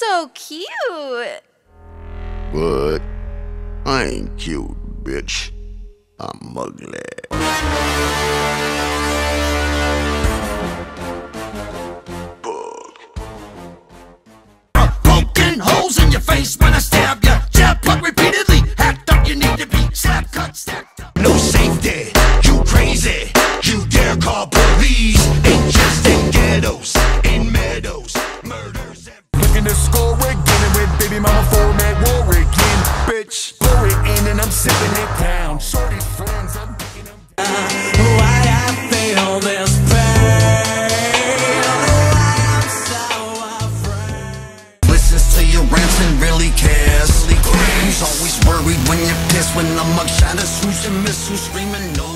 so cute. But I ain't cute, bitch. I'm ugly. Bug. I'm poking holes in your face when I stab you. Jab cut repeatedly. Hacked up, you need to be slap cut, stacked up. No safety. You crazy. You dare call police. Ain't just in ghettos. game, I'm a format war bitch. Pour it in and I'm sipping it down. Shorty friends, I'm picking them down. Why I feel this pain? Why I'm so afraid? Listens to your rants and really cares. Really. Always worried when you're pissed when the mugshot is who's your miss, who's screaming no.